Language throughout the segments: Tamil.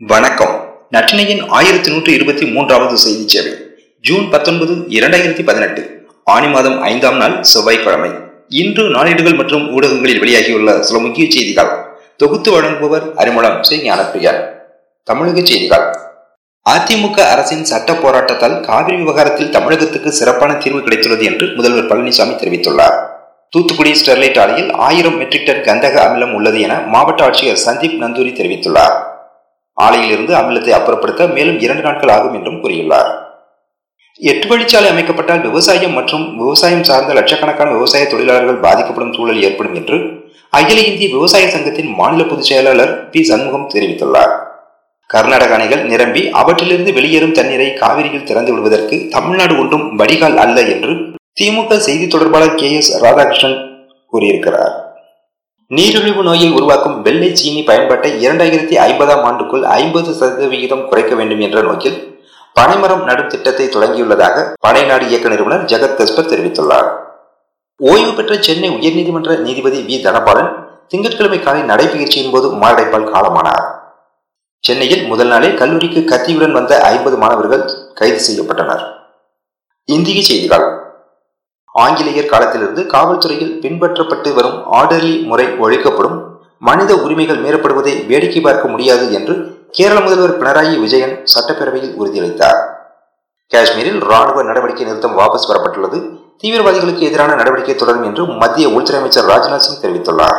வணக்கம். நற்றினையின் ஆயிரத்தி நூற்றி இருபத்தி மூன்றாவது செய்தி சேவை. ஜூன் பத்தொன்பது இரண்டாயிரத்தி பதினெட்டு. ஆணி மாதம் ஐந்தாம் நாள் செவ்வாய்க்கிழமை. இன்று நாளேடுகள் மற்றும் ஊடகங்களில் வெளியாகியுள்ள சில முக்கிய செய்திகள். தொகுத்து வழங்குபவர் அறிமுகம் ஸ்ரீ ஞானப்பிரியார் தமிழக செய்திகள். அதிமுக அரசின் சட்ட போராட்டத்தால் காவிரி விவகாரத்தில் தமிழகத்துக்கு சிறப்பான தீர்வு கிடைத்துள்ளது என்று முதல்வர் பழனிசாமி தெரிவித்துள்ளார். தூத்துக்குடி ஸ்டெர்லைட் ஆலையில் ஆயிரம் மெட்ரிக் டன் கந்தக அமிலம் உள்ளது என மாவட்ட ஆட்சியர் சந்தீப் நந்தூரி தெரிவித்துள்ளார். ஆலையிலிருந்து அமிலத்தை அப்புறப்படுத்த மேலும் இரண்டு நாட்கள் ஆகும் என்றும் கூறியுள்ளார். எட்டு வழிச்சாலை அமைக்கப்பட்டால் விவசாயம் மற்றும் விவசாயம் சார்ந்த லட்சக்கணக்கான விவசாய தொழிலாளர்கள் பாதிக்கப்படும் சூழல் ஏற்படும் என்று அகில இந்திய விவசாய சங்கத்தின் மாநில பொதுச் செயலாளர் பி. சண்முகம் தெரிவித்துள்ளார். கர்நாடக அணைகள் நிரம்பி அவற்றிலிருந்து வெளியேறும் தண்ணீரை காவிரியில் திறந்து விடுவதற்கு தமிழ்நாடு ஒன்றும் வடிகால் அல்ல என்று திமுக செய்தி தொடர்பாளர் கே எஸ் ராதாகிருஷ்ணன் கூறியிருக்கிறார். நீரிழிவு நோயை உருவாக்கும் வெள்ளை சீனி பயன்பாட்டை இரண்டாயிரத்தி ஐம்பதாம் ஆண்டுக்குள் ஐம்பது சதவிகிதம் குறைக்க வேண்டும் என்ற நோக்கில் பனைமரம் நடும் திட்டத்தை தொடங்கியுள்ளதாக பனைநாடு இயக்க நிறுவனர் ஜெகத் கஸ்பர் தெரிவித்துள்ளார். ஓய்வு பெற்ற சென்னை உயர்நீதிமன்ற நீதிபதி வி. தனபாலன் திங்கட்கிழமை காலை நடைபயிற்சியின் போது மாரடைப்பால் காலமானார். சென்னையில் முதல் நாளே கல்லூரிக்கு கத்தியுடன் வந்த ஐம்பது மாணவர்கள் கைது செய்யப்பட்டனர். இந்திய செய்திகள். ஆங்கிலேயர் காலத்திலிருந்து காவல்துறையில் பின்பற்றப்பட்டு வரும் ஆர்டர்லி முறை ஒழிக்கப்படும். மனித உரிமைகள் மீறப்படுவதை வேடிக்கை பார்க்க முடியாது என்று கேரள முதல்வர் பினராயி விஜயன் சட்டப்பேரவையில் உறுதியளித்தார். காஷ்மீரில் ராணுவ நடவடிக்கை நிறுத்தம் வாபஸ் பெறப்பட்டுள்ளது தீவிரவாதிகளுக்கு எதிரான நடவடிக்கை தொடரும் என்று மத்திய உள்துறை அமைச்சர் ராஜ்நாத் சிங் தெரிவித்துள்ளார்.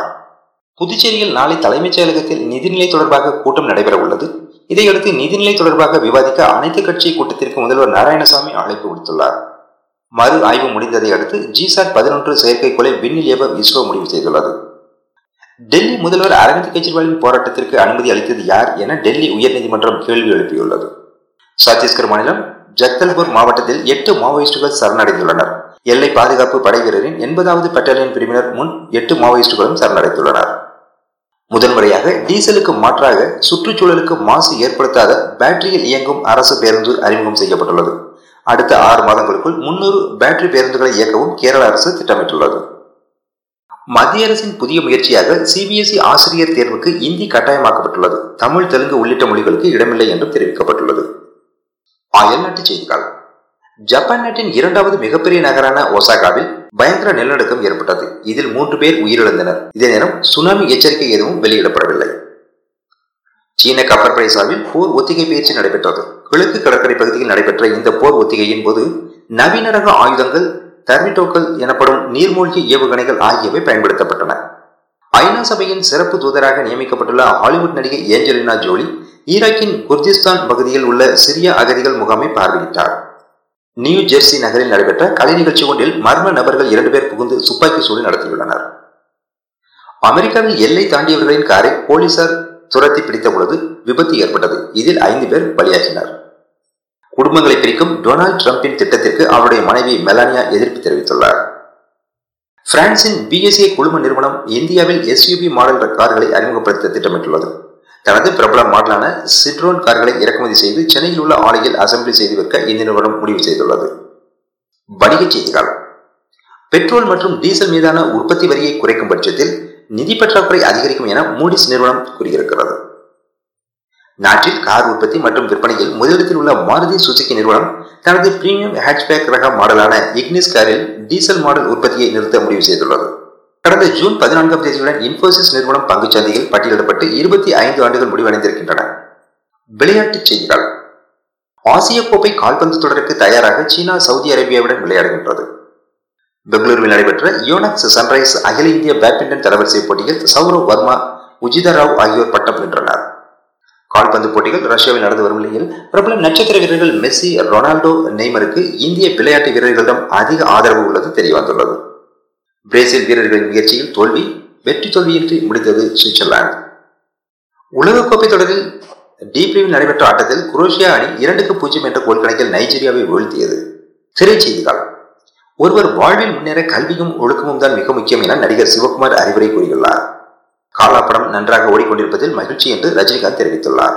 புதுச்சேரியில் நாளை தலைமைச் செயலகத்தில் நிதிநிலை தொடர்பாக கூட்டம் நடைபெற உள்ளது. இதையடுத்து நிதிநிலை தொடர்பாக விவாதிக்க அனைத்து கட்சி கூட்டத்திற்கு முதல்வர் நாராயணசாமி அழைப்பு விடுத்துள்ளார். மறு ஆய்வு முடிந்ததை அடுத்து ஜிசாட் பதினொன்று செயற்கைக்கோளை விண்ணில் ஏவ இஸ்ரோ முடிவு செய்துள்ளது. டெல்லி முதல்வர் அரவிந்த் கெஜ்ரிவாலின் போராட்டத்திற்கு அனுமதி அளித்தது யார் என டெல்லி உயர்நீதிமன்றம் கேள்வி எழுப்பியுள்ளது. சத்தீஸ்கர் மாநிலம் ஜக்தல்பூர் மாவட்டத்தில் எட்டு மாவோயிஸ்டுகள் சரணடைந்துள்ளனர். எல்லை பாதுகாப்பு படை வீரரின் எண்பதாவது பட்டாலியன் பிரிவினர் முன் எட்டு மாவோயிஸ்டுகளும் சரணடைந்துள்ளனர். முதன்முறையாக டீசலுக்கு மாற்றாக சுற்றுச்சூழலுக்கு மாசு ஏற்படுத்தாத பேட்டரியில் இயங்கும் அரசு பேருந்து அறிமுகம் செய்யப்பட்டுள்ளது. அடுத்த ஆறு மாதங்களுக்குள் முன்னூறு பேட்டரி பேருந்துகளை இயக்கவும் கேரள அரசு திட்டமிட்டுள்ளது. மத்திய அரசின் புதிய முயற்சியாக சிபிஎஸ்இ ஆசிரியர் தேர்வுக்கு இந்தி கட்டாயமாக்கப்பட்டுள்ளது. தமிழ் தெலுங்கு உள்ளிட்ட மொழிகளுக்கு இடமில்லை என்றும் தெரிவிக்கப்பட்டுள்ளது. அயல்நாட்டு செய்திகள். ஜப்பான் நாட்டின் இரண்டாவது மிகப்பெரிய நகரான ஒசாகாவில் பயங்கர நிலநடுக்கம் ஏற்பட்டது. இதில் மூன்று பேர் உயிரிழந்தனர். இதே நேரம் சுனாமி எச்சரிக்கை எதுவும் வெளியிடப்படவில்லை. சீன கப்பற்படை சார்பில் போர் ஒத்திகை பயிற்சி நடைபெற்றது. கிழக்கு கடற்கரை பகுதியில் நடைபெற்ற இந்த போர் ஒத்திகையின் போது நவீன ரக ஆயுதங்கள் தர்மிட்டோக்கள் எனப்படும் நீர்மூழ்கி ஏவுகணைகள் ஆகியவை பயன்படுத்தப்பட்டன. ஐநா சபையின் சிறப்பு தூதராக நியமிக்கப்பட்டுள்ள ஹாலிவுட் நடிகை ஏஞ்சலினா ஜோலி ஈராக்கின் குர்திஸ்தான் பகுதியில் உள்ள சிரிய அகதிகள் முகாமை பார்வையிட்டார். நியூ ஜெர்சி நகரில் நடைபெற்ற கலை நிகழ்ச்சி ஒன்றில் மர்ம நபர்கள் இரண்டு பேர் புகுந்து துப்பாக்கி சூடு நடத்தியுள்ளனர். அமெரிக்காவில் எல்லை தாண்டியவர்களின் காரை போலீசார் துரத்தி பிடித்த பொழுது விபத்து ஏற்பட்டது. இதில் ஐந்து பேர் பலியாகினர். குடும்பங்களை பிரிக்கும் டொனால்டு டிரம்பின் திட்டத்திற்கு அவருடைய மனைவி மெலானியா எதிர்ப்பு தெரிவித்துள்ளார். பிரான்சின் பிஎஸ்ஏ குழும நிறுவனம் இந்தியாவில் எஸ்யூபி மாடல் கார்களை அறிமுகப்படுத்த திட்டமிட்டுள்ளது. தனது பிரபல மாடலான சிட்ரோன் கார்களை இறக்குமதி செய்து சென்னையில் உள்ள ஆலையில் அசம்பிளி செய்து விற்க இந்த நிறுவனம் முடிவு செய்துள்ளது. வணிகச் செய்திகள். பெட்ரோல் மற்றும் டீசல் மீதான உற்பத்தி வரியை குறைக்கும் பட்சத்தில் நிதி பற்றாக்குறை அதிகரிக்கும் என மூடிஸ் நிறுவனம் கூறியிருக்கிறது. நாட்டில் கார் உற்பத்தி மற்றும் விற்பனையில் முதலிடத்தில் உள்ள மாருதி சுசுகி நிறுவனம் தனது பிரீமியம் ஹேட்ச்பேக் ரக மாடலான இக்னிஸ் காரில் டீசல் மாடல் உற்பத்தியை நிறுத்த முடிவு செய்துள்ளது. கடந்த ஜூன் பதினான்காம் தேதியுடன் இன்போசிஸ் நிறுவனம் சந்தையில் பட்டியலிடப்பட்டு இருபத்தி ஐந்து ஆண்டுகள் முடிவடைந்திருக்கின்றன. விளையாட்டுச் செய்திகள். ஆசிய கோப்பை கால்பந்து தொடருக்கு தயாராக சீனா சவுதி அரேபியாவுடன் விளையாடுகின்றது. பெங்களூருவில் நடைபெற்ற யோனக்ஸ் சன்ரைஸ் அகில இந்திய பேட்மிண்டன் தரவரிசை போட்டியில் சௌரவ் வர்மா உஜிதா ராவ் ஆகியோர் பட்டம் வென்றனர். கால்பந்து போட்டிகள் ரஷ்யாவில் நடந்து வரும் நிலையில் பிரபல நட்சத்திர வீரர்கள் மெஸ்ஸி ரொனால்டோ நெய்மருக்கு இந்திய விளையாட்டு வீரர்களிடம் அதிக ஆதரவு உள்ளது தெரியவந்துள்ளது. பிரேசில் வீரர்களின் முயற்சியில் தோல்வி வெற்றி தோல்வியின்றி முடித்தது சுவிட்சர்லாந்து. உலகக்கோப்பை தொடரில் டி பிரிவில் நடைபெற்ற ஆட்டத்தில் குரோஷியா அணி இரண்டுக்கு பூஜ்ஜியம் என்ற கோல் கணக்கில் நைஜீரியாவை வீழ்த்தியது. திரைச்செய்திகள் ஒருவர் வாழ்வில் முன்னேற கல்வியும் ஒழுக்கமும் தான் மிக முக்கியம் என நடிகர் சிவகுமார் அறிவுரை கூறியுள்ளார். காலா படம் நன்றாக ஓடிக்கொண்டிருப்பதில் மகிழ்ச்சி என்று ரஜினிகாந்த் தெரிவித்துள்ளார்.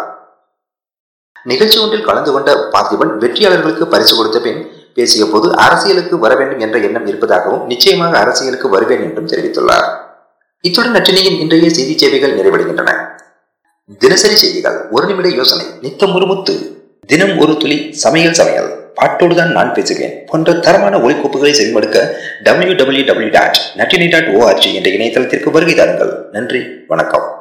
நிகழ்ச்சி ஒன்றில் கலந்து கொண்ட பார்த்திபன் வெற்றியாளர்களுக்கு பரிசு கொடுத்த பின் பேசிய போது அரசியலுக்கு வர வேண்டும் என்ற எண்ணம் இருப்பதாகவும் நிச்சயமாக அரசியலுக்கு வருவேன் என்றும் தெரிவித்துள்ளார். இத்துடன் நற்றினியின் இன்றைய செய்தி சேவைகள் நிறைவடைகின்றன. தினசரி செய்திகள் ஒரு நிமிட யோசனை நித்தம் ஒரு முத்து தினம் ஒரு துளி சமையல் சமையல். பாட்டோடு தான் நான் பேசுகிறேன் போன்ற தரமான ஒலிக்கோப்புகளை செவிமடுக்க டபிள்யூ டபிள்யூ டபிள்யூ டாட் நட்டினை டாட் ஓஆர்ஜி என்ற இணையதளத்திற்கு வருகை தாருங்கள். நன்றி வணக்கம்.